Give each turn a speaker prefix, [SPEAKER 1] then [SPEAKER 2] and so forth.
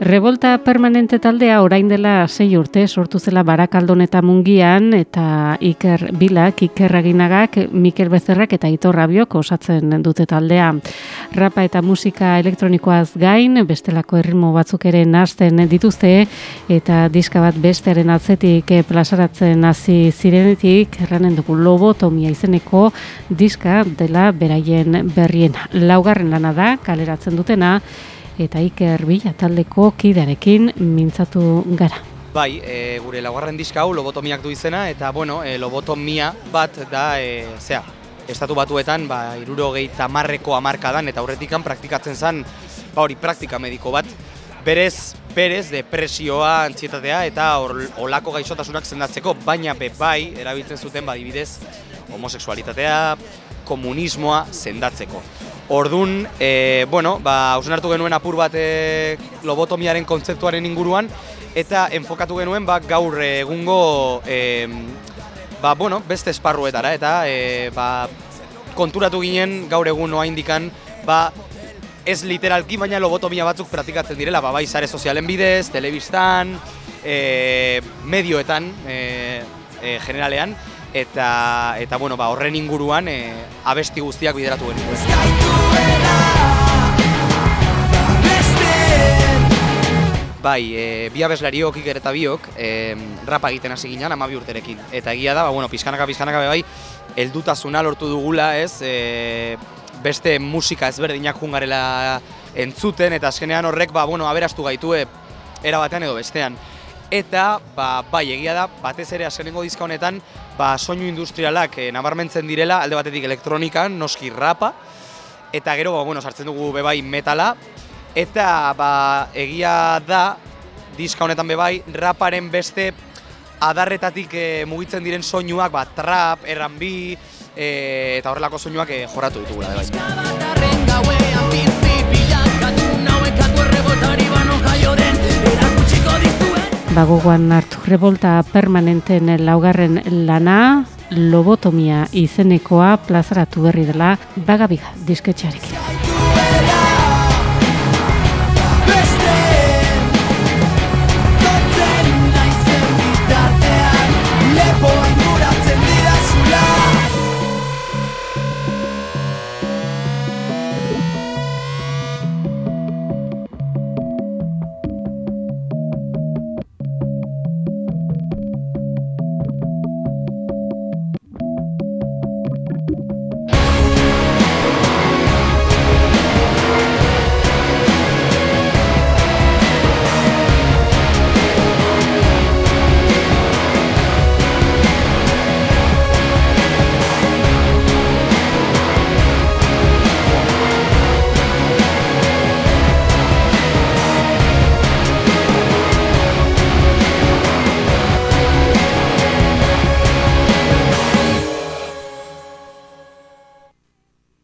[SPEAKER 1] Revolta permanente taldea orain dela sei urte sortu zela barakaldon eta mungian eta Iker Bilak, Iker Aginagak, Mikel Bezerrak eta Itor Rabiok osatzen dute taldea. Rapa eta musika elektronikoaz gain, bestelako erritmo batzuk ere nazten dituzte eta diska bat bestearen atzetik plazaratzen hasi zirenetik, erranen dugu lobotomia izeneko diska dela beraien berrien. Laugarren lana da, kaleratzen dutena, eta Iker Bila taldeko kidearekin mintzatu gara.
[SPEAKER 2] Bai, e, gure laugarren diska hau lobotomiak du izena eta bueno, e, lobotomia bat da e, zea, estatu batuetan ba gehi marreko hamarkadan eta aurretikan praktikatzen zen ba hori praktika mediko bat berez berez depresioa, antzietatea eta olako gaixotasunak zendatzeko, baina be bai erabiltzen zuten badibidez homosexualitatea, komunismoa sendatzeko. Ordun, e, bueno, ba, hausen hartu genuen apur bat e, lobotomiaren kontzeptuaren inguruan, eta enfokatu genuen ba, gaur egungo e, ba, bueno, beste esparruetara, eta e, ba, konturatu ginen gaur egun noa indikan, ba, ez literalki baina lobotomia batzuk praktikatzen direla, ba, bai sare sozialen bidez, telebistan, e, medioetan, e, e, generalean, eta eta bueno, ba, horren inguruan e, abesti guztiak bideratu genituen. Bai, e, bi abeslariok iker eta biok e, rapa egiten hasi ginen amabi urterekin. Eta egia da, ba, bueno, pizkanaka, pizkanaka bai, eldutasuna lortu dugula, ez, e, beste musika ezberdinak jungarela entzuten, eta azkenean horrek, ba, bueno, aberastu gaitue era batean edo bestean eta ba, bai egia da batez ere azkenengo dizka honetan ba, soinu industrialak e, nabarmentzen direla alde batetik elektronikan, noski rapa eta gero ba, bueno, sartzen dugu bebai metala eta ba, egia da diska honetan bebai raparen beste adarretatik e, mugitzen diren soinuak ba, trap, R&B e, eta horrelako soinuak e, jorratu ditugula bebai.
[SPEAKER 1] Bagogoan hartu revolta permanenten laugarren lana, lobotomia izenekoa plazaratu berri dela bagabiga disketxarekin.